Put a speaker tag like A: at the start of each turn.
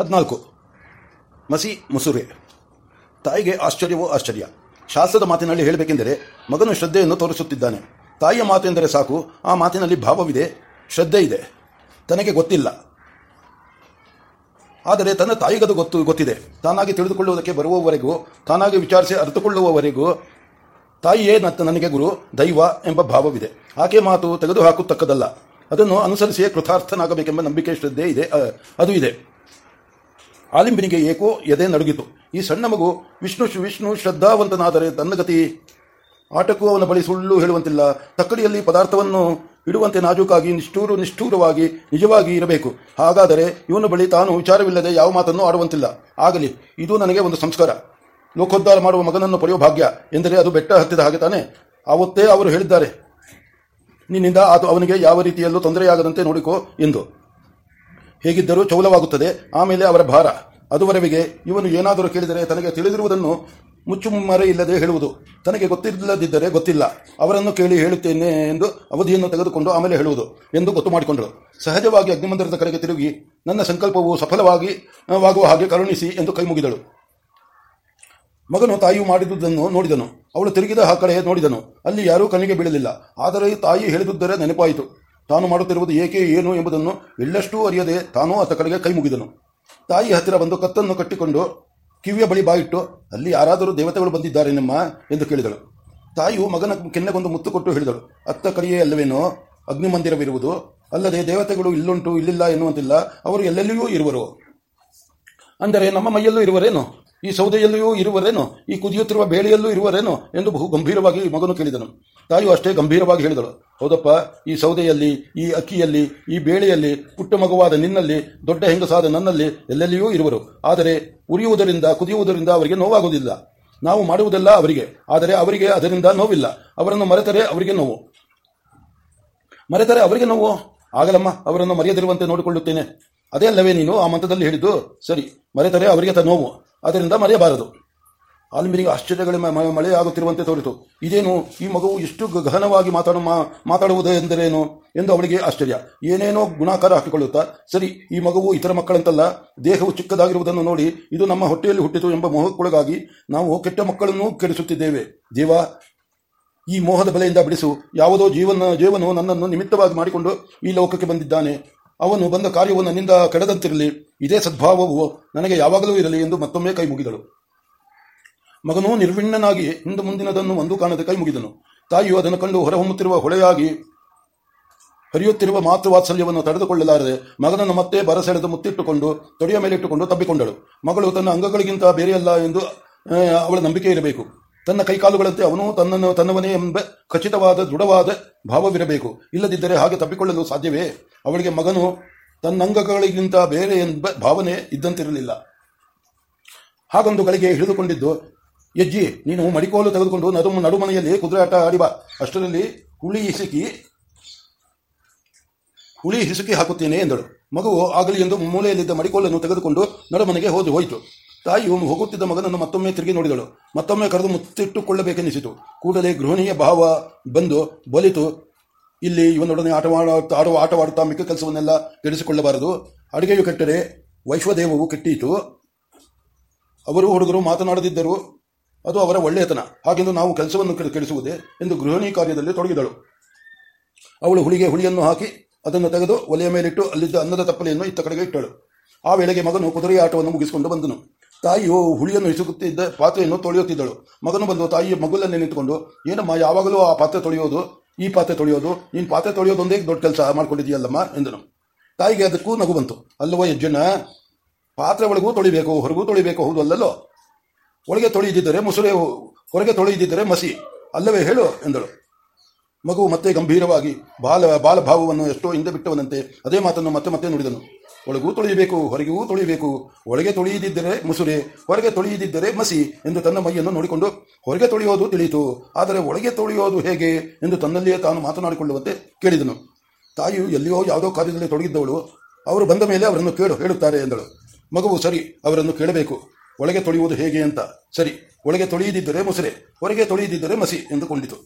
A: ಹದಿನಾಲ್ಕು. ಮಸಿ ಮುಸುರೆ. ತಾಯಿಗೆ ಆಶ್ಚರ್ಯವೋ ಆಶ್ಚರ್ಯ. ಶಾಸ್ತ್ರದ ಮಾತಿನಲ್ಲಿ ಹೇಳಬೇಕೆಂದರೆ ಮಗನು ಶ್ರದ್ಧೆಯನ್ನು ತೋರಿಸುತ್ತಿದ್ದಾನೆ. ತಾಯಿಯ ಮಾತು ಎಂದರೆ ಸಾಕು, ಆ ಮಾತಿನಲ್ಲಿ ಭಾವವಿದೆ, ಶ್ರದ್ಧೆ ಇದೆ. ತನಗೆ ಗೊತ್ತಿಲ್ಲ. ಆದರೆ ತನ್ನ ತಾಯಿಗದು ಗೊತ್ತು, ಗೊತ್ತಿದೆ. ತಾನಾಗಿ ತಿಳಿದುಕೊಳ್ಳುವುದಕ್ಕೆ ಬರುವವರೆಗೂ, ತಾನಾಗಿ ವಿಚಾರಿಸಿ ಅರಿತುಕೊಳ್ಳುವವರೆಗೂ ತಾಯಿಯೇ ನನಗೆ ಗುರು, ದೈವ ಎಂಬ ಭಾವವಿದೆ. ಆಕೆ ಮಾತು ತೆಗೆದುಹಾಕುತ್ತಕ್ಕದಲ್ಲ ಅದನ್ನು ಅನುಸರಿಸಿಯೇ ಕೃತಾರ್ಥನಾಗಬೇಕೆಂಬ ನಂಬಿಕೆ, ಶ್ರದ್ಧೆ ಇದೆ ಅದು ಇದೆ. ಆಲಿಂಬಿನಿಗೆ ಏಕೋ ಎದೆ ನಡುಗಿತು. ಈ ಸಣ್ಣ ಮಗು ವಿಷ್ಣು ವಿಷ್ಣು ಶ್ರದ್ಧಾವಂತನಾದರೆ ತನ್ನ ಗತಿ ಆಟಕ್ಕೂ ಅವನ ಬಳಿ ಸುಳ್ಳು ಹೇಳುವಂತಿಲ್ಲ. ತಕ್ಕಡಿಯಲ್ಲಿ ಪದಾರ್ಥವನ್ನು ಇಡುವಂತೆ ನಾಜೂಕಾಗಿ, ನಿಷ್ಠೂರು ನಿಷ್ಠೂರವಾಗಿ, ನಿಜವಾಗಿ ಇರಬೇಕು. ಹಾಗಾದರೆ ಇವನ ಬಳಿ ತಾನು ವಿಚಾರವಿಲ್ಲದೆ ಯಾವ ಮಾತನ್ನು ಆಡುವಂತಿಲ್ಲ. ಆಗಲಿ, ಇದು ನನಗೆ ಒಂದು ಸಂಸ್ಕಾರ. ಲೋಕೋದ್ಧಾರ ಮಾಡುವ ಮಗನನ್ನು ಪಡೆಯುವ ಭಾಗ್ಯ ಎಂದರೆ ಅದು ಬೆಟ್ಟ ಹತ್ತಿದ ಹಾಗೆ ತಾನೆ? ಆವತ್ತೇ ಅವರು ಹೇಳಿದ್ದಾರೆ. ನಿನ್ನಿಂದ ಅದು ಅವನಿಗೆ ಯಾವ ರೀತಿಯಲ್ಲೂ ತೊಂದರೆಯಾಗದಂತೆ ನೋಡಿಕೋ ಎಂದು. ಹೇಗಿದ್ದರೂ ಚೌಲವಾಗುತ್ತದೆ. ಆಮೇಲೆ ಅವರ ಭಾರ. ಅದುವರೆವಿಗೆ ಇವನು ಏನಾದರೂ ಕೇಳಿದರೆ ತನಗೆ ತಿಳಿದಿರುವುದನ್ನು ಮುಚ್ಚುಮರೆ ಇಲ್ಲದೆ ಹೇಳುವುದು. ತನಗೆ ಗೊತ್ತಿಲ್ಲದಿದ್ದರೆ ಗೊತ್ತಿಲ್ಲ. ಅವರನ್ನು ಕೇಳಿ ಹೇಳುತ್ತೇನೆ ಎಂದು ಅವಧಿಯನ್ನು ತೆಗೆದುಕೊಂಡು ಆಮೇಲೆ ಹೇಳುವುದು ಎಂದು ಗೊತ್ತು ಮಾಡಿಕೊಂಡರು. ಸಹಜವಾಗಿ ಅಗ್ನಿಮಂದಿರದ ಕಡೆಗೆ ತಿರುಗಿ, ನನ್ನ ಸಂಕಲ್ಪವು ಸಫಲವಾಗಿ ವಾಗುವ ಹಾಗೆ ಕರುಣಿಸಿ ಎಂದು ಕೈ ಮುಗಿದಳು. ಮಗನು ತಾಯಿಯು ಮಾಡಿದುದನ್ನು ನೋಡಿದನು. ಅವಳು ತಿರುಗಿದ ಆ ಕಡೆ ನೋಡಿದನು. ಅಲ್ಲಿ ಯಾರೂ ಕಣ್ಣಿಗೆ ಬೀಳಲಿಲ್ಲ. ಆದರೆ ತಾಯಿ ಹೇಳಿದುದರ ನೆನಪಾಯಿತು. ತಾನು ಮಾಡುತ್ತಿರುವುದು ಏಕೆ, ಏನು ಎಂಬುದನ್ನು ಎಳ್ಳಷ್ಟೂ ಅರಿಯದೆ ತಾನೂ ಆತ ಕಡೆಗೆ ಕೈ ಮುಗಿದನು. ತಾಯಿ ಹತ್ತಿರ ಬಂದು ಕತ್ತನ್ನು ಕಟ್ಟಿಕೊಂಡು ಕಿವಿಯ ಬಳಿ ಬಾಯಿಟ್ಟು ಅಲ್ಲಿ ಯಾರಾದರೂ ದೇವತೆಗಳು ಬಂದಿದ್ದಾರೆ ನಿಮ್ಮ ಎಂದು ಕೇಳಿದಳು. ತಾಯಿಯು ಮಗನ ಕೆನ್ನೆಗೊಂದು ಮುತ್ತು ಕೊಟ್ಟು ಹೇಳಿದಳು. ಅತ್ತ ಕಡೆಯೇ ಅಲ್ಲವೇನೋ ಅಗ್ನಿಮಂದಿರವಿರುವುದು. ಅಲ್ಲದೆ ದೇವತೆಗಳು ಇಲ್ಲುಂಟು, ಇಲ್ಲಿಲ್ಲ ಎನ್ನುವಂತಿಲ್ಲ, ಅವರು ಎಲ್ಲೆಲ್ಲಿಯೂ ಇರುವರು. ಅಂದರೆ ನಮ್ಮ ಮೈಯಲ್ಲೂ ಇರುವರೇನು? ಈ ಸೌದೆಯಲ್ಲಿಯೂ ಇರುವರೇನು? ಈ ಕುದಿಯುತ್ತಿರುವ ಬೇಳೆಯಲ್ಲೂ ಇರುವರೇನು? ಎಂದು ಬಹು ಗಂಭೀರವಾಗಿ ಮಗನು ಕೇಳಿದನು. ತಾಯಿಯು ಅಷ್ಟೇ ಗಂಭೀರವಾಗಿ ಹೇಳಿದಳು. ಹೌದಪ್ಪ, ಈ ಸೌದೆಯಲ್ಲಿ, ಈ ಅಕ್ಕಿಯಲ್ಲಿ, ಈ ಬೇಳೆಯಲ್ಲಿ, ಪುಟ್ಟ ಮಗುವಾದ ನಿನ್ನಲ್ಲಿ, ದೊಡ್ಡ ಹೆಂಗಸಾದ ನನ್ನಲ್ಲಿ ಎಲ್ಲೆಲ್ಲಿಯೂ ಇರುವರು. ಆದರೆ ಉರಿಯುವುದರಿಂದ, ಕುದಿಯುವುದರಿಂದ ಅವರಿಗೆ ನೋವಾಗುವುದಿಲ್ಲ. ನಾವು ಮಾಡುವುದಲ್ಲ ಅವರಿಗೆ. ಆದರೆ ಅವರಿಗೆ ಅದರಿಂದ ನೋವಿಲ್ಲ. ಅವರನ್ನು ಮರೆತರೆ ಅವರಿಗೆ ನೋವು. ಮರೆತರೆ ಅವರಿಗೆ ನೋವು? ಆಗಲಮ್ಮ, ಅವರನ್ನು ಮರೆಯದಿರುವಂತೆ ನೋಡಿಕೊಳ್ಳುತ್ತೇನೆ. ಅದೇ ಅಲ್ಲವೇ ನೀನು ಆ ಮಂತ್ರದಲ್ಲಿ ಹೇಳಿದ್ದು? ಸರಿ, ಮರೆತರೆ ಅವರಿಗೆ ತ ನೋವು. ಅದರಿಂದ ಮರೆಯಬಾರದು. ಆಲ್ಮೀರಿಗೆ ಆಶ್ಚರ್ಯಗಳ ಮಳೆಯಾಗುತ್ತಿರುವಂತೆ ತೋರಿತು. ಇದೇನು ಈ ಮಗುವು ಎಷ್ಟು ಗಹನವಾಗಿ ಮಾತಾಡು ಮಾತಾಡುವುದೇ ಎಂದರೇನು ಎಂದು ಅವಳಿಗೆ ಆಶ್ಚರ್ಯ. ಏನೇನೋ ಗುಣಾಕಾರ ಹಾಕಿಕೊಳ್ಳುತ್ತಾ, ಸರಿ, ಈ ಮಗುವು ಇತರ ಮಕ್ಕಳಂತಲ್ಲ, ದೇಹವು ಚಿಕ್ಕದಾಗಿರುವುದನ್ನು ನೋಡಿ ಇದು ನಮ್ಮ ಹೊಟ್ಟೆಯಲ್ಲಿ ಹುಟ್ಟಿತು ಎಂಬ ಮೋಹಕ್ಕೊಳಗಾಗಿ ನಾವು ಕೆಟ್ಟ ಮಕ್ಕಳನ್ನು ಕೆಡಿಸುತ್ತಿದ್ದೇವೆ. ದೇವ, ಈ ಮೋಹದ ಬಲೆಯಿಂದ ಬಿಡಿಸು. ಯಾವುದೋ ಜೀವನ, ಜೀವನು ನನ್ನನ್ನು ನಿಮಿತ್ತವಾಗಿ ಮಾಡಿಕೊಂಡು ಈ ಲೋಕಕ್ಕೆ ಬಂದಿದ್ದಾನೆ. ಅವನು ಬಂದ ಕಾರ್ಯವು ನನ್ನಿಂದ ಕೆಡದಂತಿರಲಿ. ಇದೇ ಸದ್ಭಾವವು ನನಗೆ ಯಾವಾಗಲೂ ಇರಲಿ ಎಂದು ಮತ್ತೊಮ್ಮೆ ಕೈ ಮುಗಿದಳು. ಮಗನು ನಿರ್ವಿಣ್ಣನಾಗಿ ಹಿಂದೆ ಮುಂದಿನದನ್ನು ಒಂದು ಕಾಣದೆ ಕೈ ಮುಗಿದನು. ತಾಯಿಯು ಅದನ್ನು ಕಂಡು ಹೊರಹೊಮ್ಮುತ್ತಿರುವ ಹೊಳೆಯಾಗಿ ಹರಿಯುತ್ತಿರುವ ಮಾತೃವಾತ್ಸಲ್ಯವನ್ನು ತಡೆದುಕೊಳ್ಳಲಾರದೆ ಮಗನನ್ನು ಮತ್ತೆ ಬರಸೆಳೆದು ಮುತ್ತಿಟ್ಟುಕೊಂಡು ತೊಡೆಯ ಮೇಲಿಟ್ಟುಕೊಂಡು ತಬ್ಬಿಕೊಂಡಳು. ಮಗಳು ತನ್ನ ಅಂಗಗಳಿಗಿಂತ ಬೇರೆಯಲ್ಲ ಎಂದು ಅವಳ ನಂಬಿಕೆ ಇರಬೇಕು. ತನ್ನ ಕೈಕಾಲುಗಳಂತೆ ಅವನು ತನ್ನನ್ನು ತನ್ನವನೇ ಎಂಬ ಖಚಿತವಾದ ದೃಢವಾದ ಭಾವವಿರಬೇಕು. ಇಲ್ಲದಿದ್ದರೆ ಹಾಗೆ ತಪ್ಪಿಕೊಳ್ಳಲು ಸಾಧ್ಯವೇ? ಅವಳಿಗೆ ಮಗನು ತನ್ನಂಗಗಳಿಗಿಂತ ಬೇರೆ ಎಂಬ ಭಾವನೆ ಇದ್ದಂತಿರಲಿಲ್ಲ. ಹಾಗೊಂದು ಗಳಿಗೆ ಹಿಡಿದುಕೊಂಡಿದ್ದು, ಯಜ್ಜಿ, ನೀನು ಮಡಿಕೋಲು ತೆಗೆದುಕೊಂಡು ನಡು ನಡುಮನೆಯಲ್ಲಿ ಕುದುರೆ ಆಟ ಆಡಿ ಬಾ. ಅಷ್ಟರಲ್ಲಿ ಹುಳಿ ಹಿಸುಕಿ ಹುಳಿ ಹಿಸುಕಿ ಹಾಕುತ್ತೇನೆ ಎಂದಳು. ಮಗುವು ಆಗಲಿ ಎಂದು ಮೂಲೆಯಲ್ಲಿದ್ದ ಮಡಿಕೋಲನ್ನು ತೆಗೆದುಕೊಂಡು ನಡುಮನೆಗೆ ಹೋದು ಹೋಯಿತು. ತಾಯಿಯು ಹೋಗುತ್ತಿದ್ದ ಮಗನನ್ನು ಮತ್ತೊಮ್ಮೆ ತಿರುಗಿ ನೋಡಿದಳು. ಮತ್ತೊಮ್ಮೆ ಕರೆದು ಮುತ್ತಿಟ್ಟುಕೊಳ್ಳಬೇಕೆನಿಸಿತು ಕೂಡಲೇ ಗೃಹಿಣಿಯ ಭಾವ ಬಂದು ಬಲಿತು. ಇಲ್ಲಿ ಇವನೊಡನೆ ಆಟವಾಡ, ಆಡುವ, ಆಟವಾಡುತ್ತಾ ಮಿಕ್ಕ ಕೆಲಸವನ್ನೆಲ್ಲ ಕೆಡಿಸಿಕೊಳ್ಳಬಾರದು. ಅಡುಗೆಯು ಕೆಟ್ಟರೆ ವೈಶ್ವದೇವವು ಕೆಟ್ಟೀತು. ಅವರು ಹುಡುಗರು ಮಾತನಾಡದಿದ್ದರು. ಅದು ಅವರ ಒಳ್ಳೆಯತನ. ಹಾಗೆಂದು ನಾವು ಕೆಲಸವನ್ನು ಕೆಡಿಸುವುದೇ ಎಂದು ಗೃಹಿಣಿ ಕಾರ್ಯದಲ್ಲಿ ತೊಡಗಿದಳು. ಅವಳು ಹುಳಿಗೆ ಹುಳಿಯನ್ನು ಹಾಕಿ ಅದನ್ನು ತೆಗೆದು ಒಲೆಯ ಮೇಲಿಟ್ಟು ಅಲ್ಲಿದ್ದ ಅನ್ನದ ತಪ್ಪಲೆಯನ್ನು ಇತ್ತ ಕಡೆಗೆ ಇಟ್ಟಳು. ಆ ವೇಳೆಗೆ ಮಗನು ಕುದುರೆಯ ಆಟವನ್ನು ಮುಗಿಸಿಕೊಂಡು ಬಂದನು. ತಾಯಿಯು ಹುಳಿಯನ್ನು ಇಸುಕುತ್ತಿದ್ದ ಪಾತ್ರೆಯನ್ನು ತೊಳೆಯುತ್ತಿದ್ದಳು. ಮಗನು ಬಂದು ತಾಯಿಯ ಮಗುಲನ್ನೇ ನಿಂತುಕೊಂಡು, ಏನಮ್ಮ, ಯಾವಾಗಲೂ ಆ ಪಾತ್ರೆ ತೊಳೆಯೋದು, ಈ ಪಾತ್ರೆ ತೊಳೆಯೋದು, ನೀನು ಪಾತ್ರೆ ತೊಳೆಯೋದೊಂದೇ ದೊಡ್ಡ ಕೆಲಸ ಮಾಡ್ಕೊಂಡಿದ್ದೀಯಲ್ಲಮ್ಮ? ಎಂದನು. ತಾಯಿಗೆ ಅದಕ್ಕೂ ನಗು ಬಂತು. ಅಲ್ಲವೋ ಯಜ್ಜನ, ಪಾತ್ರೆ ಒಳಗೂ ತೊಳಿಬೇಕು, ಹೊರಗೂ ತೊಳಿಬೇಕು, ಹೌದು ಅಲ್ಲಲ್ಲೋ? ಒಳಗೆ ತೊಳೆಯದಿದ್ದರೆ ಮುಸುರೆ, ಹೊರಗೆ ತೊಳೆಯದಿದ್ದರೆ ಮಸಿ. ಅಲ್ಲವೇ ಹೇಳು? ಎಂದಳು. ಮಗು ಮತ್ತೆ ಗಂಭೀರವಾಗಿ, ಬಾಲ, ಬಾಲಭಾವವನ್ನು ಎಷ್ಟೋ ಹಿಂದೆ ಬಿಟ್ಟವನಂತೆ, ಅದೇ ಮಾತನ್ನು ಮತ್ತೆ ಮತ್ತೆ ನುಡಿದನು. ಒಳಗೂ ತೊಳೆಯಬೇಕು ಹೊರಗೂ ತೊಳೆಯಬೇಕು ಒಳಗೆ ತೊಳೆಯದಿದ್ದರೆ ಮುಸುರೆ, ಹೊರಗೆ ತೊಳೆಯದಿದ್ದರೆ ಮಸಿ ಎಂದು ತನ್ನ ಮೈಯನ್ನು ನೋಡಿಕೊಂಡು ಹೊರಗೆ ತೊಳೆಯೋದು ತಿಳಿಯಿತು. ಆದರೆ ಒಳಗೆ ತೊಳೆಯೋದು ಹೇಗೆ ಎಂದು ತನ್ನಲ್ಲಿಯೇ ತಾನು ಮಾತನಾಡಿಕೊಳ್ಳುವಂತೆ ಕೇಳಿದನು. ತಾಯಿಯು ಎಲ್ಲಿಯೋ ಯಾವುದೋ ಕಾರ್ಯದಲ್ಲಿ ತೊಡಗಿದ್ದವಳು. ಅವರು ಬಂದ ಮೇಲೆ ಅವರನ್ನು ಕೇಳು, ಹೇಳುತ್ತಾರೆ ಎಂದಳು. ಮಗುವು, ಸರಿ, ಅವರನ್ನು ಕೇಳಬೇಕು. ಒಳಗೆ ತೊಳೆಯುವುದು ಹೇಗೆ ಅಂತ. ಸರಿ, ಒಳಗೆ ತೊಳೆಯದಿದ್ದರೆ ಮುಸುರೆ, ಹೊರಗೆ ತೊಳೆಯದಿದ್ದರೆ ಮಸಿ ಎಂದುಕೊಂಡಿತು.